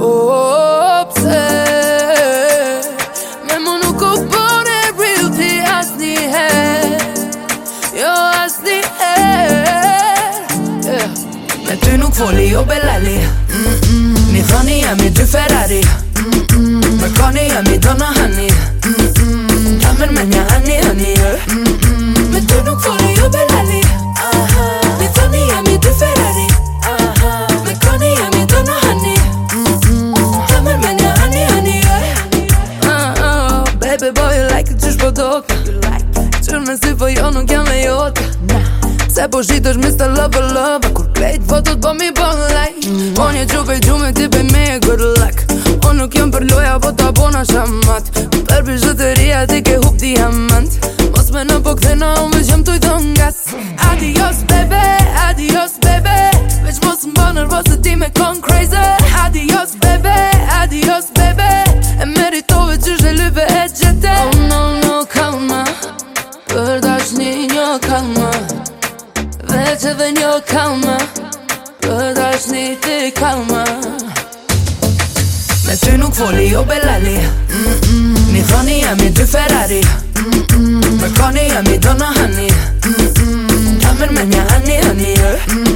obse Me munu kupone real Me ty nuk mm -mm. Një thani jemi Ferrari Me kani jemi Dona qërë me zy, po jo nuk jam e jota Se po shqitë është Mr. Lover Lover Kur krejt fotot të po bëmi bëng po like Po një qupe i gjume ti pe me e good luck O nuk jam për loja po të abona shamat Për për zhëtëria ti ke hup diamant Mos me në po këthe në unë veç jam tuj thon gas Adios bebe, adios bebe Veç mos më bë nërvo se ti me kon crazy Adios bebe, adios bebe calma Veteve një kalma Për tash një të kalma Me ty nuk foli o jo belali Një goni e mi dy Ferrari Më kani e mi dono hani Tamër me një hani, hani, e Më kani e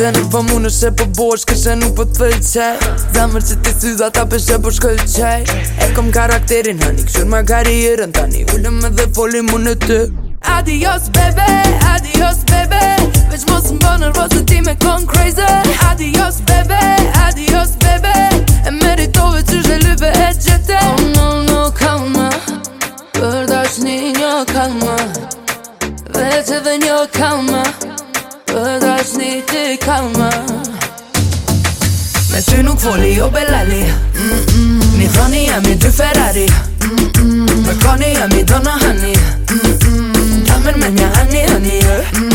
Po se nuk pa mu nëse po bosh këse nuk po të thëllqej Zamër që ti sy dha ta pëshe po shkëllqej E kom karakterin hëni këshur ma karierën Tani ullëm edhe folim mu në ty Adios bebe, adios bebe Veç mos më bë nërvozë ti me kon crazy Adios bebe, adios bebe E meritove që zhe lype e gjete Oh no no kalma Për dashni një kalma Veç edhe një kalma Подождите, калма Me synd og kvoli og belali Min Ronny er min du Ferrari Med Connie er min Donna Honey Damer, men jeg er ni, honey,